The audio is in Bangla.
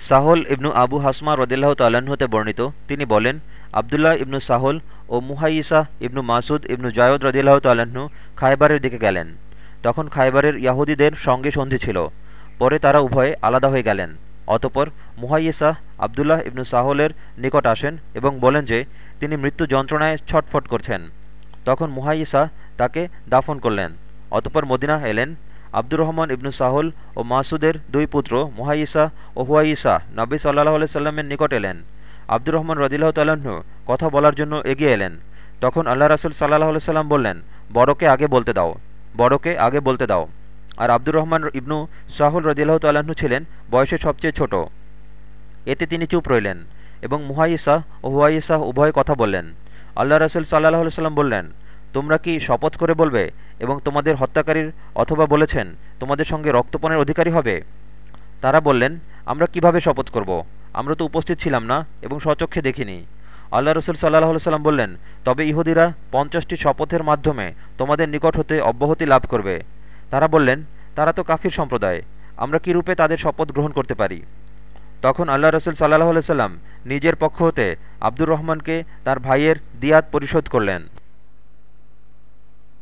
সাহল ইবনু আবু হাসমা রদিল্লাহ হতে বর্ণিত। তিনি বলেন, আবদুল্লাহ ইবনু সাহল ও মুহাইসা ইবনু মাসুদ ইবনু জায়দ রদিল্লাহ তাল্লাহ্ন খায়বারের দিকে গেলেন। তখন খায়বারের ইয়াহুদীদের সঙ্গে সন্ধি ছিল। পরে তারা উভয়ে আলাদা হয়ে গেলেন। অতপর মুহাইসা আবদুল্লাহ ইবনু সাহলের নিকট আসেন এবং বলেন যে, তিনি মৃত্যু যন্ত্রণায় ছটফট করছেন। তখন মুহাইসা তাকে দাফন করলেন। অতপর মদিনা এলেন আব্দুর রহমান, ইবনু সাহল ও মাসুদের দুই পুত্র মুহাইসা ও হুয়াইসা নবী সাল্লাহ সাল্লামের নিকট এলেন। আব্দুর রহমান রদিল্লাহ তাল্লাহ্ন কথা বলার জন্য এগিয়ে এলেন। তখন আল্লাহ রাসুল সাল্লাহ সাল্লাম বললেন, বড়কে আগে বলতে দাও, বড়কে আগে বলতে দাও। আর আব্দুর রহমান ইবনু সাহুল রদিল্লাহ তাল্লাহ্ন ছিলেন বয়সে সবচেয়ে ছোট। এতে তিনি চুপ রইলেন এবং মুহাইসা ও হুয়াইসা উভয় কথা বললেন। আল্লাহ রাসুল সাল্লাহ সাল্লাম বললেন তোমরা কি শপথ করে বলবে এবং তোমাদের হত্যাকারীর অথবা বলেছেন, তোমাদের সঙ্গে রক্তপণের অধিকারী হবে? তারা বললেন, আমরা কীভাবে শপথ করব? আমরা তো উপস্থিত ছিলাম না এবং স্বচক্ষে দেখিনি। আল্লাহ রসুল সাল্লাহ সাল্লাম বললেন, তবে ইহুদিরা পঞ্চাশটি শপথের মাধ্যমে তোমাদের নিকট হতে অব্যাহতি লাভ করবে। তারা বললেন, তারা তো কাফির সম্প্রদায়, আমরা কি রূপে তাদের শপথ গ্রহণ করতে পারি? তখন আল্লাহ রসুল সাল্লাহ সাল্লাম নিজের পক্ষ হতে আব্দুর রহমানকে তার ভাইয়ের দিয়াত পরিশোধ করলেন।